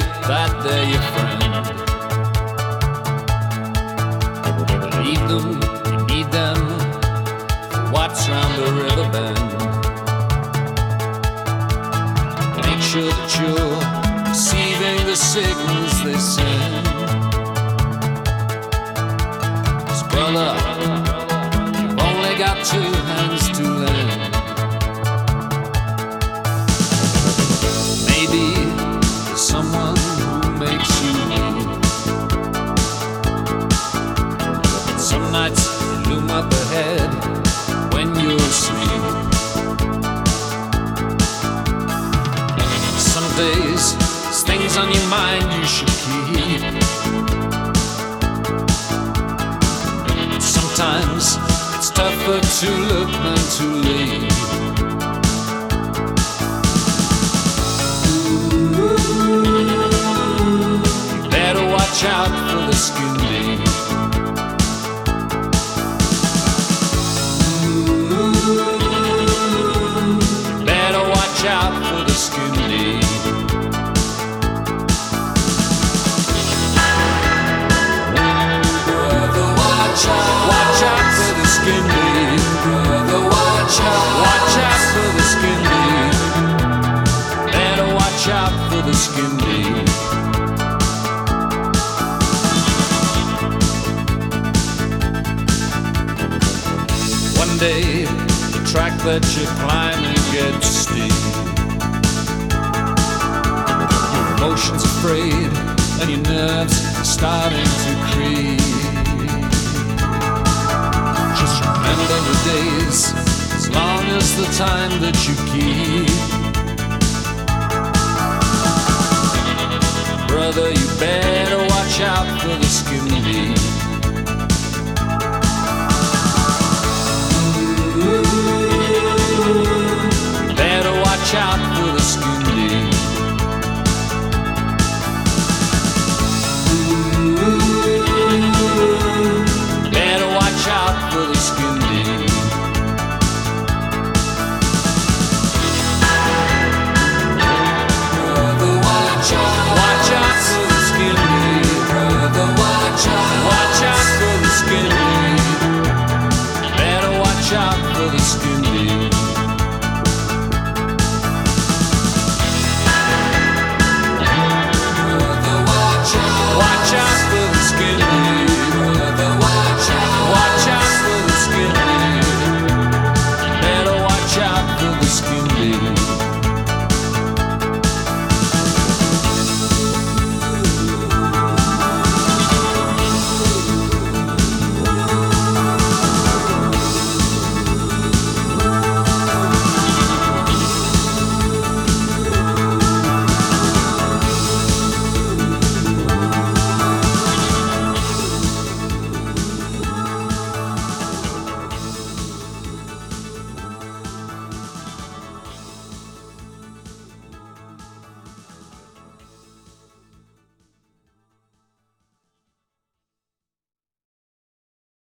that they're your friend. Leave them, you need them. Watch round the river bend. Make sure that you're receiving the signals they send. brother, you've only got two hands to lend. Mind you should keep. Sometimes it's tougher to look than to leave. One day, the track that you're climbing gets steep. Your emotions afraid, and your nerves are starting to creep. Just remember the days, as long as the time that you keep. Brother, you better watch out for the skin.